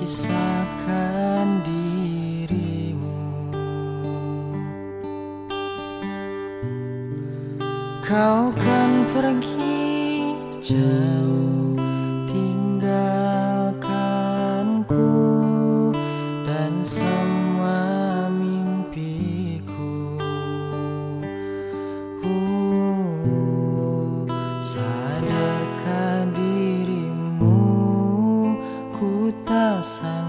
kisahkan dirimu. Kau kan pergi jauh. sun.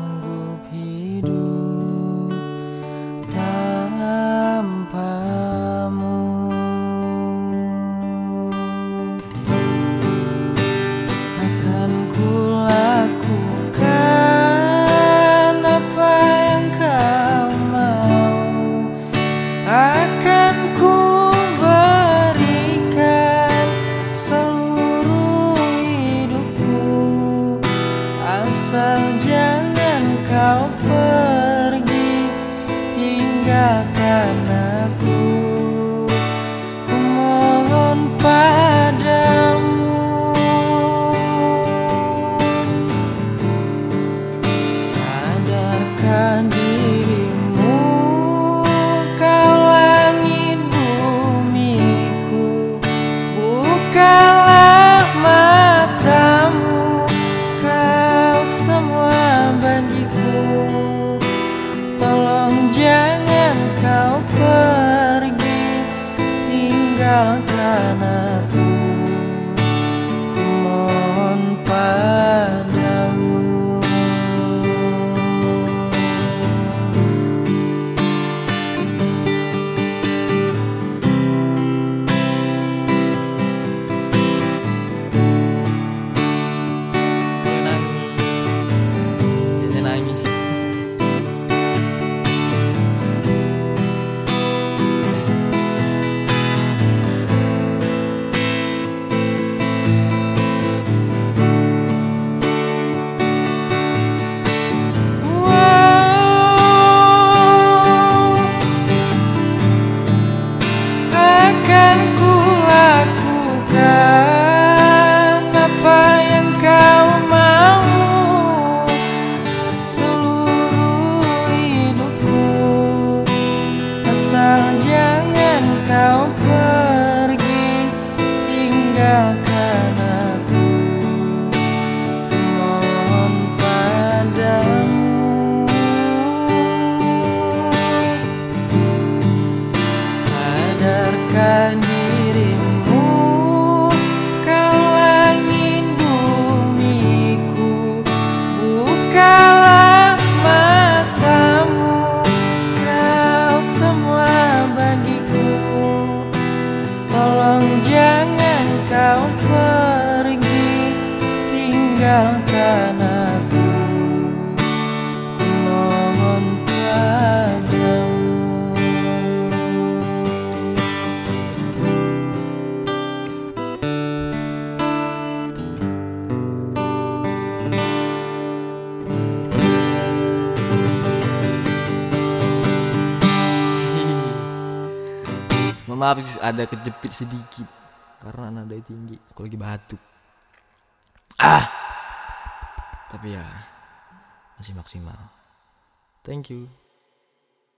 jangan kau pergi. Tinggalkan anakku yeah tinggalkan aku Ku mohon padamu Maaf ada kejepit sedikit karena nada tinggi aku lagi batuk. Ah. Tapi ya masih maksimal. Thank you.